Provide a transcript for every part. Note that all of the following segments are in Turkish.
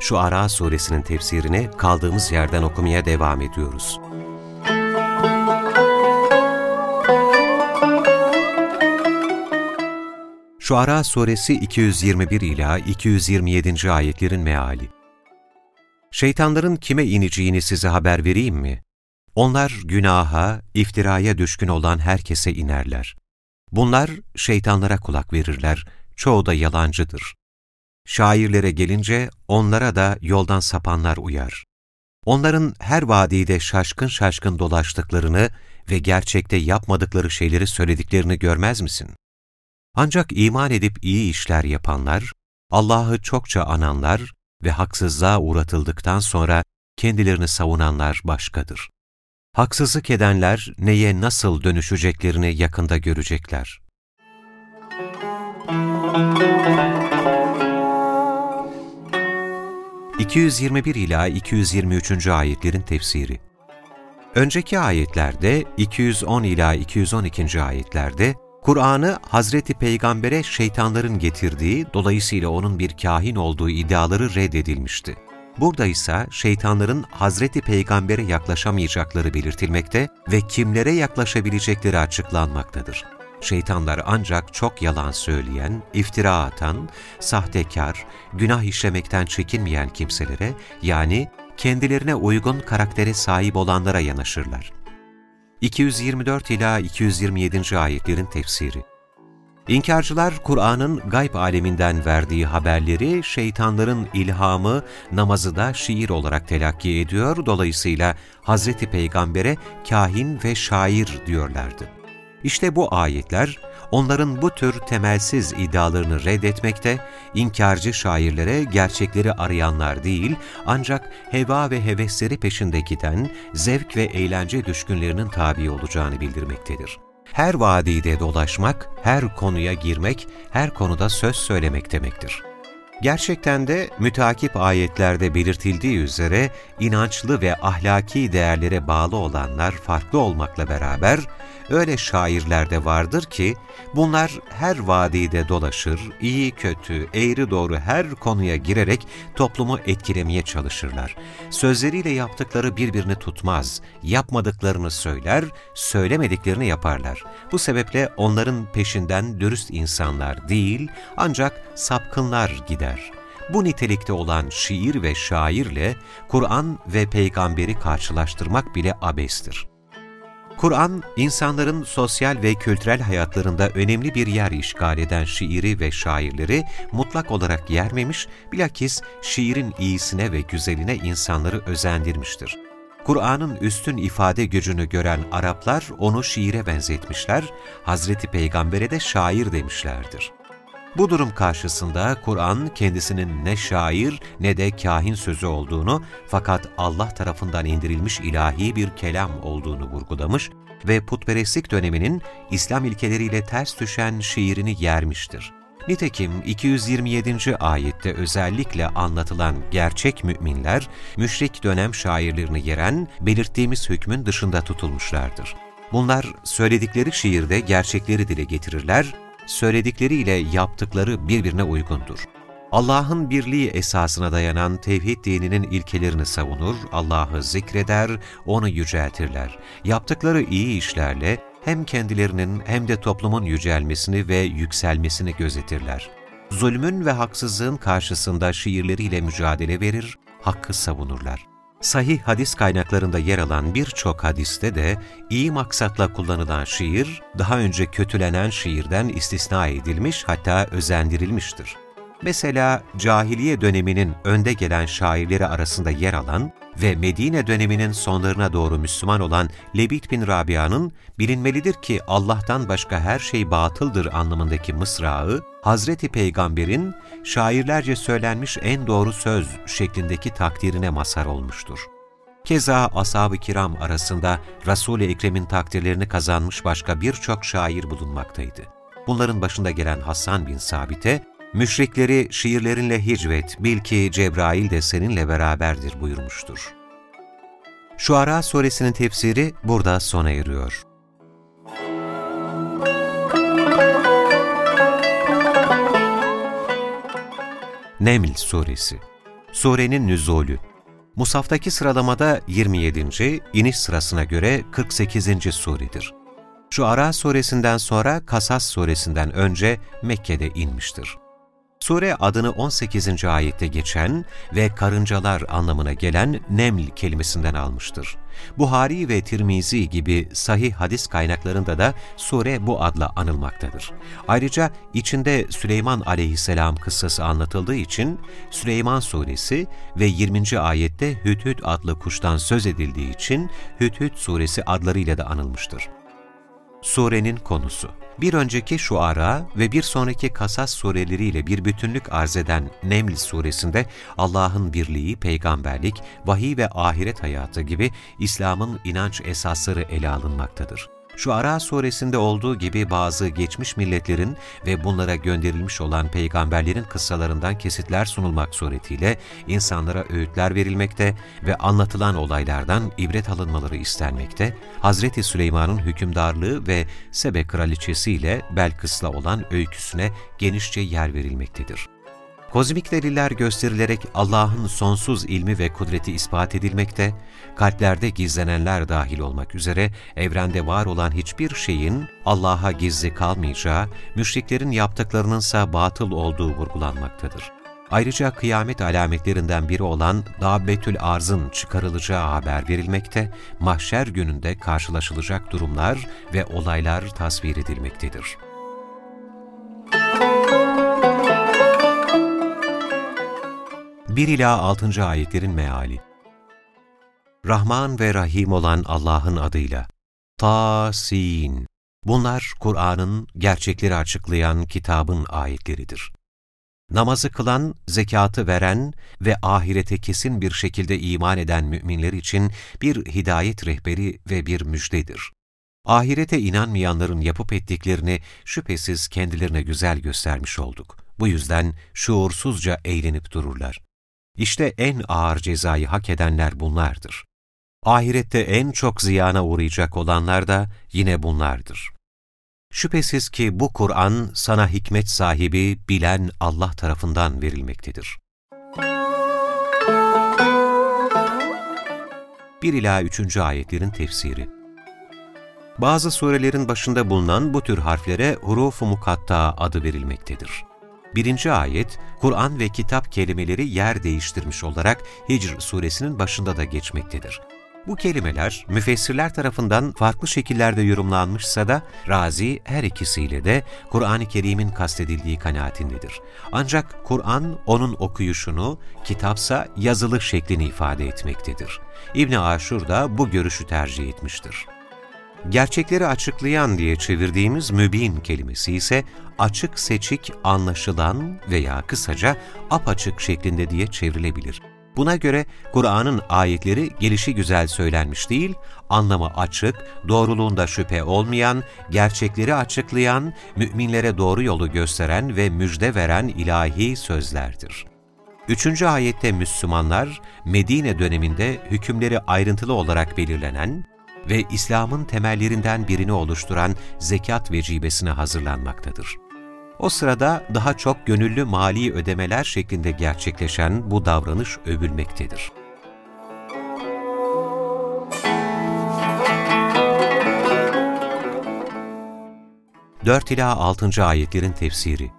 şu Ara suresinin tefsirini kaldığımız yerden okumaya devam ediyoruz. Şu Ara suresi 221 ila 227. ayetlerin meali. Şeytanların kime ineceğini size haber vereyim mi? Onlar günaha, iftiraya düşkün olan herkese inerler. Bunlar şeytanlara kulak verirler, çoğu da yalancıdır. Şairlere gelince onlara da yoldan sapanlar uyar. Onların her vadide şaşkın şaşkın dolaştıklarını ve gerçekte yapmadıkları şeyleri söylediklerini görmez misin? Ancak iman edip iyi işler yapanlar, Allah'ı çokça ananlar ve haksızlığa uğratıldıktan sonra kendilerini savunanlar başkadır. Haksızlık edenler neye nasıl dönüşeceklerini yakında görecekler. 221 ila 223. ayetlerin tefsiri Önceki ayetlerde 210 ila 212. ayetlerde Kur'an'ı Hazreti Peygamber'e şeytanların getirdiği, dolayısıyla onun bir kahin olduğu iddiaları reddedilmişti. Burada ise şeytanların Hazreti Peygamber'e yaklaşamayacakları belirtilmekte ve kimlere yaklaşabilecekleri açıklanmaktadır. Şeytanlar ancak çok yalan söyleyen, iftira atan, sahtekar, günah işlemekten çekinmeyen kimselere yani kendilerine uygun karaktere sahip olanlara yanaşırlar. 224 ila 227. ayetlerin tefsiri İnkarcılar Kur'an'ın gayb aleminden verdiği haberleri şeytanların ilhamı, namazı da şiir olarak telakki ediyor, dolayısıyla Hz. Peygamber'e kahin ve şair diyorlardı. İşte bu ayetler, onların bu tür temelsiz iddialarını reddetmekte, inkarcı şairlere gerçekleri arayanlar değil, ancak heva ve hevesleri peşinde giden, zevk ve eğlence düşkünlerinin tabi olacağını bildirmektedir. Her vadide dolaşmak, her konuya girmek, her konuda söz söylemek demektir. Gerçekten de mütakip ayetlerde belirtildiği üzere inançlı ve ahlaki değerlere bağlı olanlar farklı olmakla beraber öyle şairler de vardır ki bunlar her vadide dolaşır, iyi kötü, eğri doğru her konuya girerek toplumu etkilemeye çalışırlar. Sözleriyle yaptıkları birbirini tutmaz, yapmadıklarını söyler, söylemediklerini yaparlar. Bu sebeple onların peşinden dürüst insanlar değil ancak sapkınlar gider. Bu nitelikte olan şiir ve şairle Kur'an ve peygamberi karşılaştırmak bile abestir. Kur'an, insanların sosyal ve kültürel hayatlarında önemli bir yer işgal eden şiiri ve şairleri mutlak olarak yermemiş, bilakis şiirin iyisine ve güzeline insanları özendirmiştir. Kur'an'ın üstün ifade gücünü gören Araplar onu şiire benzetmişler, Hazreti Peygamber'e de şair demişlerdir. Bu durum karşısında Kur'an kendisinin ne şair ne de kahin sözü olduğunu fakat Allah tarafından indirilmiş ilahi bir kelam olduğunu vurgulamış ve putperestlik döneminin İslam ilkeleriyle ters düşen şiirini yermiştir. Nitekim 227. ayette özellikle anlatılan gerçek müminler, müşrik dönem şairlerini yeren belirttiğimiz hükmün dışında tutulmuşlardır. Bunlar söyledikleri şiirde gerçekleri dile getirirler söyledikleriyle yaptıkları birbirine uygundur. Allah'ın birliği esasına dayanan tevhid dininin ilkelerini savunur, Allah'ı zikreder, onu yüceltirler. Yaptıkları iyi işlerle hem kendilerinin hem de toplumun yücelmesini ve yükselmesini gözetirler. Zulmün ve haksızlığın karşısında şiirleriyle mücadele verir, hakkı savunurlar. Sahih hadis kaynaklarında yer alan birçok hadiste de iyi maksatla kullanılan şiir, daha önce kötülenen şiirden istisna edilmiş hatta özendirilmiştir. Mesela cahiliye döneminin önde gelen şairleri arasında yer alan ve Medine döneminin sonlarına doğru Müslüman olan Lebit bin Rabia'nın bilinmelidir ki Allah'tan başka her şey batıldır anlamındaki mısrağı, Hazreti Peygamber'in şairlerce söylenmiş en doğru söz şeklindeki takdirine mazhar olmuştur. Keza ashab-ı kiram arasında Resul-i Ekrem'in takdirlerini kazanmış başka birçok şair bulunmaktaydı. Bunların başında gelen Hasan bin Sabit'e, müşrikleri şiirlerinle hicvet, bil ki Cebrail de seninle beraberdir buyurmuştur. Şuara suresinin tefsiri burada sona eriyor. Neml Suresi Surenin nüzulü Musaftaki sıralamada 27. iniş sırasına göre 48. suredir. Şu Ara suresinden sonra Kasas suresinden önce Mekke'de inmiştir. Sure adını 18. ayette geçen ve karıncalar anlamına gelen Neml kelimesinden almıştır. Buhari ve Tirmizi gibi sahih hadis kaynaklarında da sure bu adla anılmaktadır. Ayrıca içinde Süleyman aleyhisselam kıssası anlatıldığı için Süleyman suresi ve 20. ayette Hüthüt adlı kuştan söz edildiği için Hüthüt suresi adlarıyla da anılmıştır. Surenin konusu bir önceki Şuara ve bir sonraki Kasas sureleriyle bir bütünlük arz eden Neml suresinde Allah'ın birliği, peygamberlik, vahiy ve ahiret hayatı gibi İslam'ın inanç esasları ele alınmaktadır. Şu Ara suresinde olduğu gibi bazı geçmiş milletlerin ve bunlara gönderilmiş olan peygamberlerin kıssalarından kesitler sunulmak suretiyle insanlara öğütler verilmekte ve anlatılan olaylardan ibret alınmaları istenmekte, Hazreti Süleyman'ın hükümdarlığı ve Sebe kraliçesi ile Belkıs'la olan öyküsüne genişçe yer verilmektedir. Kozmik deliller gösterilerek Allah'ın sonsuz ilmi ve kudreti ispat edilmekte, kalplerde gizlenenler dahil olmak üzere evrende var olan hiçbir şeyin Allah'a gizli kalmayacağı, müşriklerin yaptıklarınınsa batıl olduğu vurgulanmaktadır. Ayrıca kıyamet alametlerinden biri olan Dabbetül Arz'ın çıkarılacağı haber verilmekte, mahşer gününde karşılaşılacak durumlar ve olaylar tasvir edilmektedir. 1 ila 6. ayetlerin meali. Rahman ve Rahim olan Allah'ın adıyla. Ta-sin. Bunlar Kur'an'ın gerçekleri açıklayan kitabın ayetleridir. Namazı kılan, zekatı veren ve ahirete kesin bir şekilde iman eden müminler için bir hidayet rehberi ve bir müjdedir. Ahirete inanmayanların yapıp ettiklerini şüphesiz kendilerine güzel göstermiş olduk. Bu yüzden şuursuzca eğlenip dururlar. İşte en ağır cezayı hak edenler bunlardır. Ahirette en çok ziyana uğrayacak olanlar da yine bunlardır. Şüphesiz ki bu Kur'an sana hikmet sahibi, bilen Allah tarafından verilmektedir. 1 ila 3. ayetlerin tefsiri Bazı surelerin başında bulunan bu tür harflere huruf-u mukatta adı verilmektedir. Birinci ayet, Kur'an ve kitap kelimeleri yer değiştirmiş olarak Hicr suresinin başında da geçmektedir. Bu kelimeler müfessirler tarafından farklı şekillerde yorumlanmışsa da Razi her ikisiyle de Kur'an-ı Kerim'in kastedildiği kanaatindedir. Ancak Kur'an onun okuyuşunu, kitapsa yazılı şeklini ifade etmektedir. İbn Aşur da bu görüşü tercih etmiştir. Gerçekleri açıklayan diye çevirdiğimiz mübin kelimesi ise açık seçik, anlaşılan veya kısaca apaçık şeklinde diye çevrilebilir. Buna göre Kur'an'ın ayetleri gelişi güzel söylenmiş değil, anlamı açık, doğruluğunda şüphe olmayan, gerçekleri açıklayan, müminlere doğru yolu gösteren ve müjde veren ilahi sözlerdir. Üçüncü ayette Müslümanlar, Medine döneminde hükümleri ayrıntılı olarak belirlenen, ve İslam'ın temellerinden birini oluşturan zekat vecibesine hazırlanmaktadır. O sırada daha çok gönüllü mali ödemeler şeklinde gerçekleşen bu davranış övülmektedir. Dört ila 6. ayetlerin tefsiri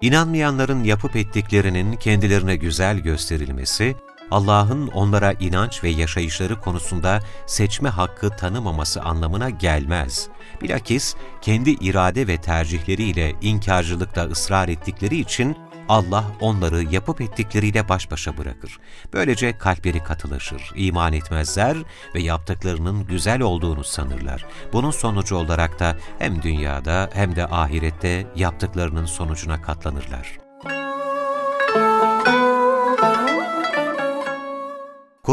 İnanmayanların yapıp ettiklerinin kendilerine güzel gösterilmesi, Allah'ın onlara inanç ve yaşayışları konusunda seçme hakkı tanımaması anlamına gelmez. Bilakis kendi irade ve tercihleriyle inkarcılıkta ısrar ettikleri için Allah onları yapıp ettikleriyle baş başa bırakır. Böylece kalpleri katılaşır, iman etmezler ve yaptıklarının güzel olduğunu sanırlar. Bunun sonucu olarak da hem dünyada hem de ahirette yaptıklarının sonucuna katlanırlar.